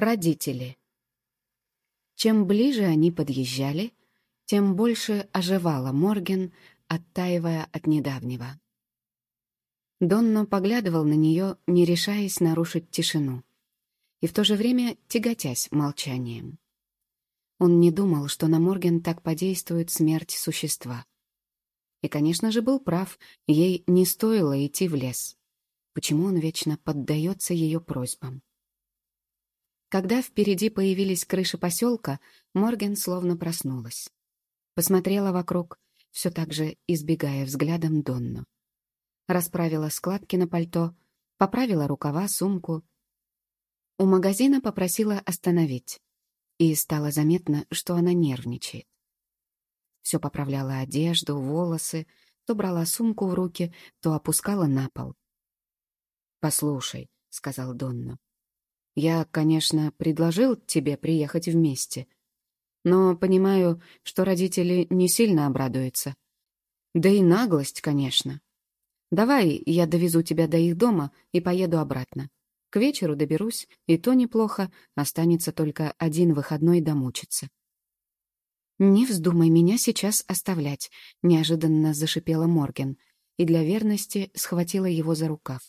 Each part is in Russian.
Родители. Чем ближе они подъезжали, тем больше оживала Морген, оттаивая от недавнего. Донно поглядывал на нее, не решаясь нарушить тишину, и в то же время тяготясь молчанием. Он не думал, что на Морген так подействует смерть существа. И, конечно же, был прав, ей не стоило идти в лес. Почему он вечно поддается ее просьбам? Когда впереди появились крыши поселка, Морген словно проснулась. Посмотрела вокруг, все так же избегая взглядом Донну. Расправила складки на пальто, поправила рукава, сумку. У магазина попросила остановить. И стало заметно, что она нервничает. Все поправляла одежду, волосы, то брала сумку в руки, то опускала на пол. «Послушай», — сказал Донну, я, конечно, предложил тебе приехать вместе, но понимаю, что родители не сильно обрадуются. Да и наглость, конечно. Давай я довезу тебя до их дома и поеду обратно. К вечеру доберусь, и то неплохо, останется только один выходной домучиться. «Не вздумай меня сейчас оставлять», — неожиданно зашипела Морген и для верности схватила его за рукав.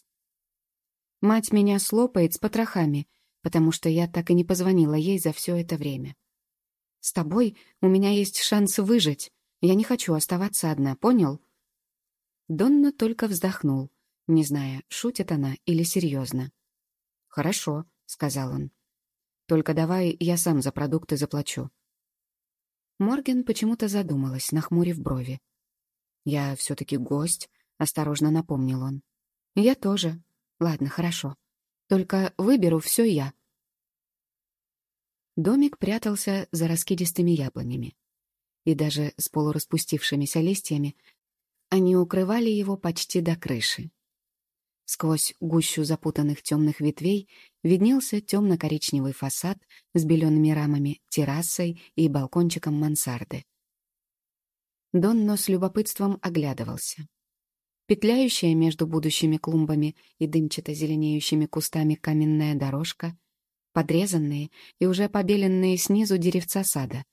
«Мать меня слопает с потрохами», потому что я так и не позвонила ей за все это время. С тобой у меня есть шанс выжить. Я не хочу оставаться одна, понял?» Донна только вздохнул, не зная, шутит она или серьезно. «Хорошо», — сказал он. «Только давай я сам за продукты заплачу». Морген почему-то задумалась, нахмурив брови. «Я все-таки гость», — осторожно напомнил он. «Я тоже. Ладно, хорошо. Только выберу все я. Домик прятался за раскидистыми яблонями. И даже с полураспустившимися листьями они укрывали его почти до крыши. Сквозь гущу запутанных темных ветвей виднелся темно-коричневый фасад с белеными рамами, террасой и балкончиком мансарды. Донно с любопытством оглядывался. Петляющая между будущими клумбами и дымчато-зеленеющими кустами каменная дорожка, подрезанные и уже побеленные снизу деревца сада.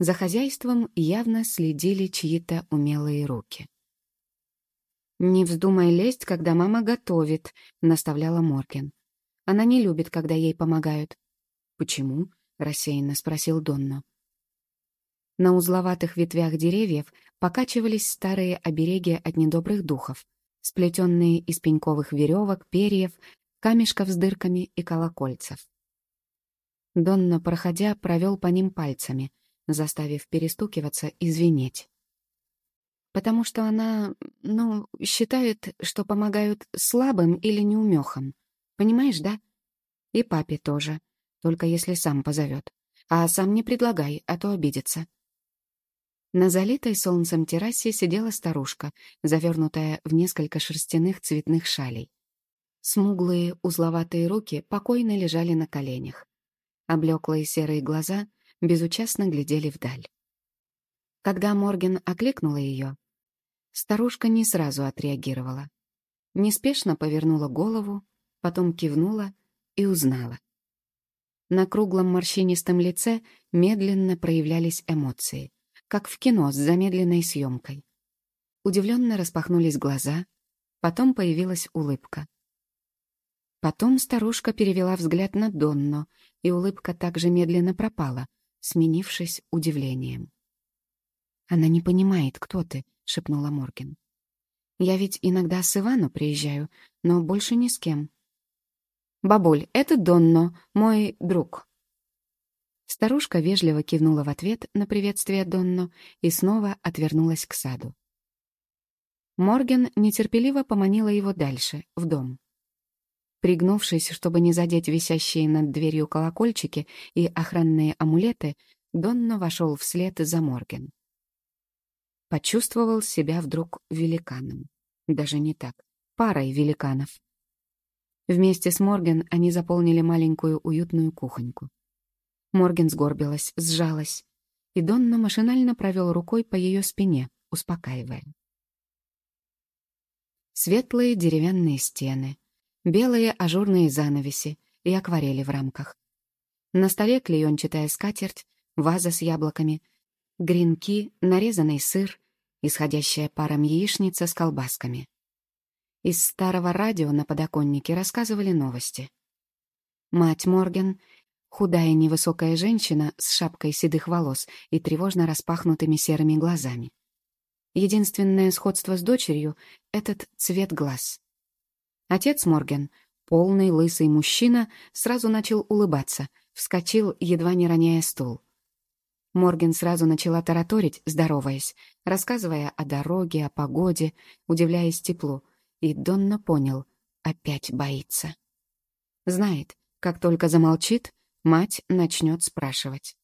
За хозяйством явно следили чьи-то умелые руки. «Не вздумай лезть, когда мама готовит», — наставляла Морген. «Она не любит, когда ей помогают». «Почему?» — рассеянно спросил Донно. На узловатых ветвях деревьев покачивались старые обереги от недобрых духов, сплетенные из пеньковых веревок, перьев, камешков с дырками и колокольцев. Донна, проходя, провел по ним пальцами, заставив перестукиваться и звенеть. Потому что она, ну, считает, что помогают слабым или неумехам. Понимаешь, да? И папе тоже, только если сам позовет. А сам не предлагай, а то обидится. На залитой солнцем террасе сидела старушка, завернутая в несколько шерстяных цветных шалей. Смуглые узловатые руки покойно лежали на коленях. Облеклые серые глаза безучастно глядели вдаль. Когда Морген окликнула ее, старушка не сразу отреагировала. Неспешно повернула голову, потом кивнула и узнала. На круглом морщинистом лице медленно проявлялись эмоции как в кино с замедленной съемкой. Удивленно распахнулись глаза, потом появилась улыбка. Потом старушка перевела взгляд на Донно, и улыбка также медленно пропала, сменившись удивлением. «Она не понимает, кто ты», — шепнула Морген. «Я ведь иногда с Ивану приезжаю, но больше ни с кем». «Бабуль, это Донно, мой друг», Старушка вежливо кивнула в ответ на приветствие Донно и снова отвернулась к саду. Морген нетерпеливо поманила его дальше, в дом. Пригнувшись, чтобы не задеть висящие над дверью колокольчики и охранные амулеты, Донно вошел вслед за Морген. Почувствовал себя вдруг великаном. Даже не так, парой великанов. Вместе с Морген они заполнили маленькую уютную кухоньку. Морген сгорбилась, сжалась, и Донно машинально провел рукой по ее спине, успокаивая. Светлые деревянные стены, белые ажурные занавеси и акварели в рамках. На столе клеенчатая скатерть, ваза с яблоками, гренки, нарезанный сыр, исходящая паром яичница с колбасками. Из старого радио на подоконнике рассказывали новости. Мать Морген, худая невысокая женщина с шапкой седых волос и тревожно распахнутыми серыми глазами. Единственное сходство с дочерью — этот цвет глаз. Отец Морген, полный лысый мужчина, сразу начал улыбаться, вскочил, едва не роняя стул. Морген сразу начала тараторить, здороваясь, рассказывая о дороге, о погоде, удивляясь теплу, и Донна понял — опять боится. Знает, как только замолчит, мать начнет спрашивать.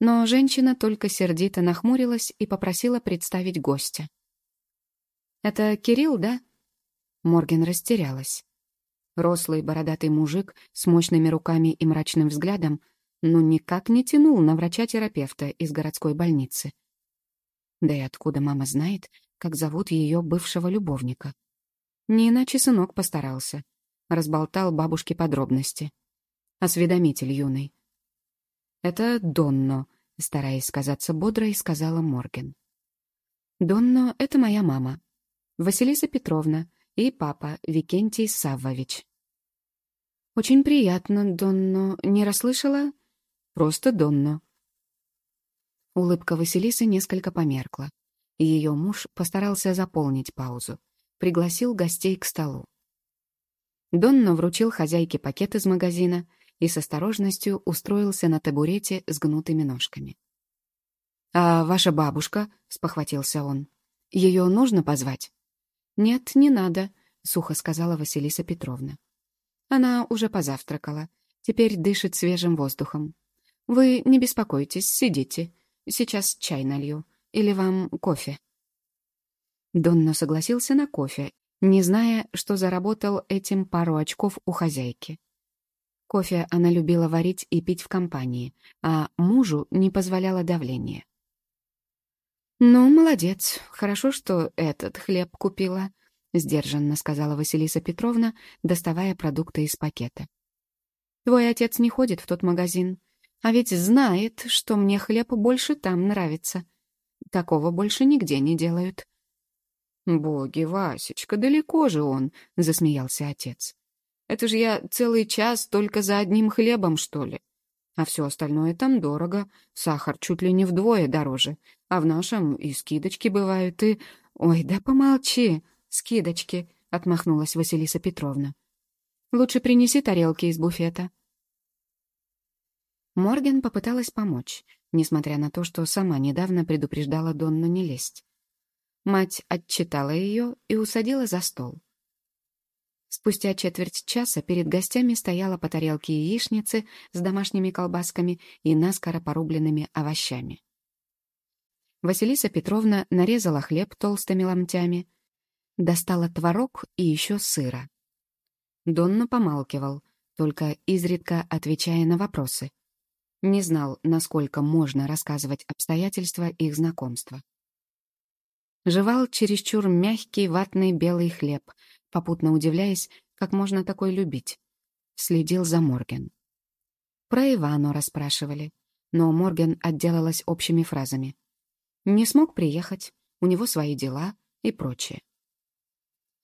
Но женщина только сердито нахмурилась и попросила представить гостя. «Это Кирилл, да?» Морген растерялась. Рослый бородатый мужик с мощными руками и мрачным взглядом ну никак не тянул на врача-терапевта из городской больницы. Да и откуда мама знает, как зовут ее бывшего любовника? Не иначе сынок постарался разболтал бабушке подробности. Осведомитель юный. «Это Донно», — стараясь казаться бодрой, сказала Морген. «Донно — это моя мама, Василиса Петровна и папа Викентий Саввович». «Очень приятно, Донно. Не расслышала?» «Просто Донно». Улыбка Василисы несколько померкла. Ее муж постарался заполнить паузу. Пригласил гостей к столу. Донно вручил хозяйке пакет из магазина и с осторожностью устроился на табурете с гнутыми ножками. «А ваша бабушка?» — спохватился он. «Ее нужно позвать?» «Нет, не надо», — сухо сказала Василиса Петровна. «Она уже позавтракала. Теперь дышит свежим воздухом. Вы не беспокойтесь, сидите. Сейчас чай налью. Или вам кофе?» Донно согласился на кофе не зная, что заработал этим пару очков у хозяйки. Кофе она любила варить и пить в компании, а мужу не позволяло давление. «Ну, молодец. Хорошо, что этот хлеб купила», — сдержанно сказала Василиса Петровна, доставая продукты из пакета. «Твой отец не ходит в тот магазин, а ведь знает, что мне хлеб больше там нравится. Такого больше нигде не делают. «Боги, Васечка, далеко же он!» — засмеялся отец. «Это же я целый час только за одним хлебом, что ли? А все остальное там дорого, сахар чуть ли не вдвое дороже, а в нашем и скидочки бывают, и...» «Ой, да помолчи, скидочки!» — отмахнулась Василиса Петровна. «Лучше принеси тарелки из буфета». Морген попыталась помочь, несмотря на то, что сама недавно предупреждала Донну не лезть. Мать отчитала ее и усадила за стол. Спустя четверть часа перед гостями стояла по тарелке яичницы с домашними колбасками и наскоро порубленными овощами. Василиса Петровна нарезала хлеб толстыми ломтями, достала творог и еще сыра. Донна помалкивал, только изредка отвечая на вопросы. Не знал, насколько можно рассказывать обстоятельства их знакомства жевал чересчур мягкий ватный белый хлеб, попутно удивляясь, как можно такой любить. Следил за Морген. Про Ивану расспрашивали, но Морген отделалась общими фразами. Не смог приехать, у него свои дела и прочее.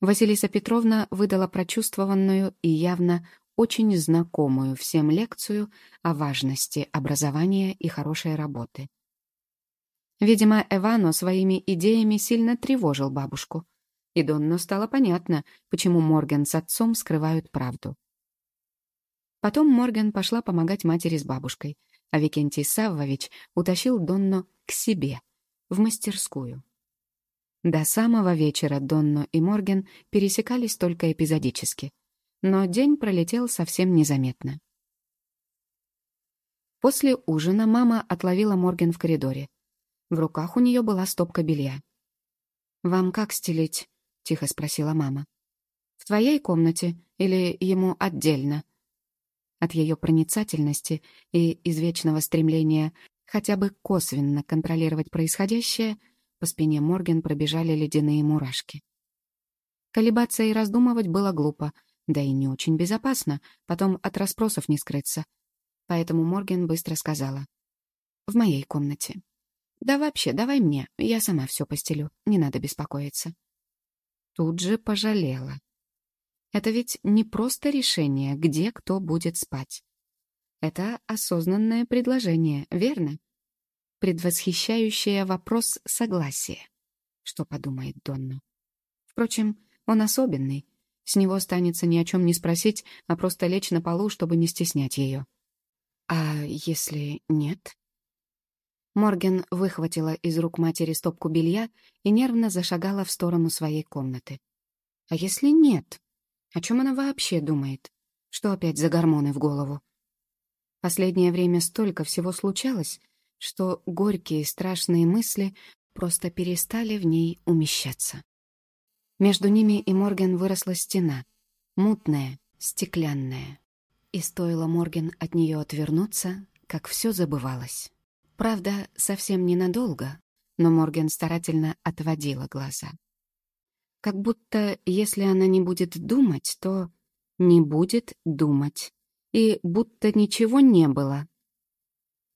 Василиса Петровна выдала прочувствованную и явно очень знакомую всем лекцию о важности образования и хорошей работы. Видимо, Эвано своими идеями сильно тревожил бабушку. И Донно стало понятно, почему Морген с отцом скрывают правду. Потом Морген пошла помогать матери с бабушкой, а Викентий Саввович утащил Донно к себе, в мастерскую. До самого вечера Донно и Морген пересекались только эпизодически, но день пролетел совсем незаметно. После ужина мама отловила Морген в коридоре. В руках у нее была стопка белья. «Вам как стелить?» — тихо спросила мама. «В твоей комнате или ему отдельно?» От ее проницательности и извечного стремления хотя бы косвенно контролировать происходящее, по спине Морген пробежали ледяные мурашки. Колебаться и раздумывать было глупо, да и не очень безопасно, потом от расспросов не скрыться. Поэтому Морген быстро сказала. «В моей комнате». «Да вообще, давай мне, я сама все постелю, не надо беспокоиться». Тут же пожалела. Это ведь не просто решение, где кто будет спать. Это осознанное предложение, верно? Предвосхищающее вопрос согласия. Что подумает Донна? Впрочем, он особенный. С него останется ни о чем не спросить, а просто лечь на полу, чтобы не стеснять ее. А если нет? Морген выхватила из рук матери стопку белья и нервно зашагала в сторону своей комнаты. А если нет? О чем она вообще думает? Что опять за гормоны в голову? Последнее время столько всего случалось, что горькие страшные мысли просто перестали в ней умещаться. Между ними и Морген выросла стена, мутная, стеклянная. И стоило Морген от нее отвернуться, как все забывалось. Правда, совсем ненадолго, но Морген старательно отводила глаза. Как будто, если она не будет думать, то не будет думать. И будто ничего не было.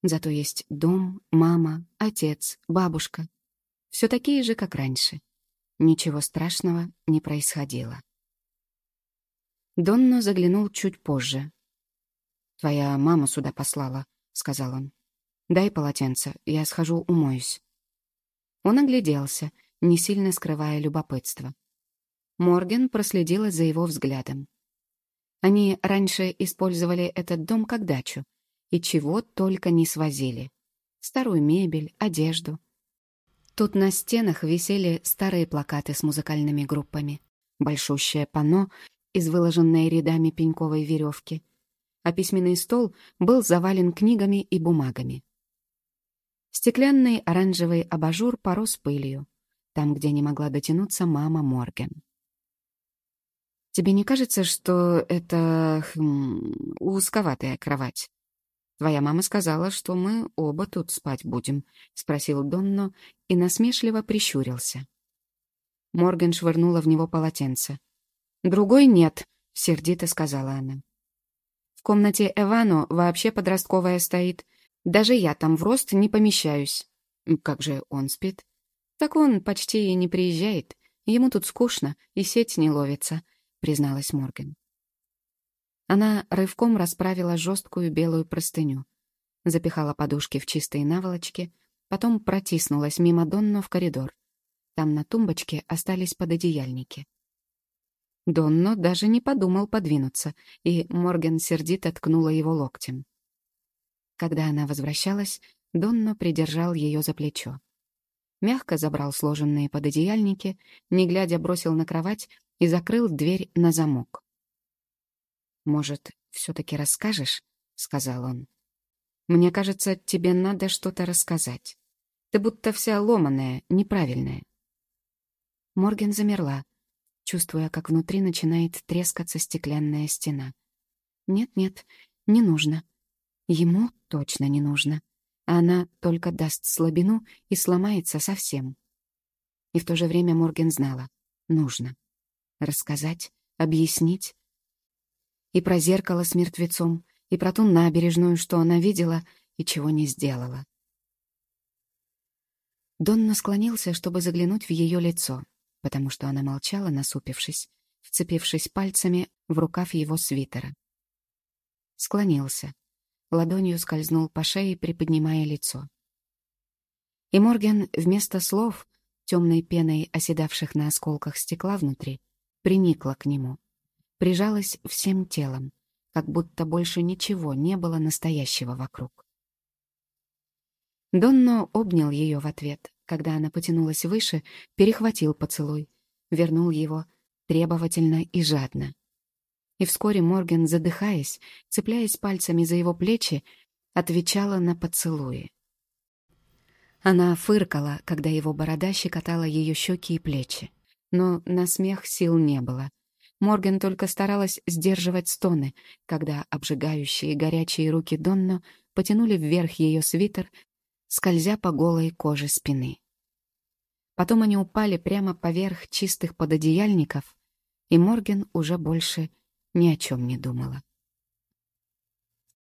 Зато есть дом, мама, отец, бабушка. Все такие же, как раньше. Ничего страшного не происходило. Донно заглянул чуть позже. «Твоя мама сюда послала», — сказал он. «Дай полотенце, я схожу умоюсь». Он огляделся, не сильно скрывая любопытство. Морген проследила за его взглядом. Они раньше использовали этот дом как дачу, и чего только не свозили. Старую мебель, одежду. Тут на стенах висели старые плакаты с музыкальными группами, большущее панно из выложенной рядами пеньковой веревки, а письменный стол был завален книгами и бумагами. Стеклянный оранжевый абажур порос пылью, там, где не могла дотянуться мама Морген. «Тебе не кажется, что это... Хм, узковатая кровать?» «Твоя мама сказала, что мы оба тут спать будем», — спросил Донно и насмешливо прищурился. Морген швырнула в него полотенце. «Другой нет», — сердито сказала она. «В комнате Эвану вообще подростковая стоит. Даже я там в рост не помещаюсь». «Как же он спит?» «Так он почти и не приезжает. Ему тут скучно, и сеть не ловится», — призналась Морген. Она рывком расправила жесткую белую простыню, запихала подушки в чистые наволочки, потом протиснулась мимо Донно в коридор. Там на тумбочке остались пододеяльники. Донно даже не подумал подвинуться, и Морген сердито ткнула его локтем. Когда она возвращалась, Донно придержал ее за плечо. Мягко забрал сложенные пододеяльники, не глядя бросил на кровать и закрыл дверь на замок. «Может, все-таки расскажешь?» — сказал он. «Мне кажется, тебе надо что-то рассказать. Ты будто вся ломаная, неправильная». Морген замерла, чувствуя, как внутри начинает трескаться стеклянная стена. «Нет-нет, не нужно. Ему точно не нужно. Она только даст слабину и сломается совсем». И в то же время Морген знала — нужно. Рассказать, объяснить. И про зеркало с мертвецом, и про ту набережную, что она видела и чего не сделала. Донна склонился, чтобы заглянуть в ее лицо, потому что она молчала, насупившись, вцепившись пальцами в рукав его свитера. Склонился. Ладонью скользнул по шее, приподнимая лицо. И Морген вместо слов, темной пеной оседавших на осколках стекла внутри, приникла к нему, прижалась всем телом, как будто больше ничего не было настоящего вокруг. Донно обнял ее в ответ, когда она потянулась выше, перехватил поцелуй, вернул его требовательно и жадно. И вскоре Морген, задыхаясь, цепляясь пальцами за его плечи, отвечала на поцелуи. Она фыркала, когда его борода щекотала ее щеки и плечи но на смех сил не было. Морген только старалась сдерживать стоны, когда обжигающие горячие руки Донно потянули вверх ее свитер, скользя по голой коже спины. Потом они упали прямо поверх чистых пододеяльников, и Морген уже больше ни о чем не думала.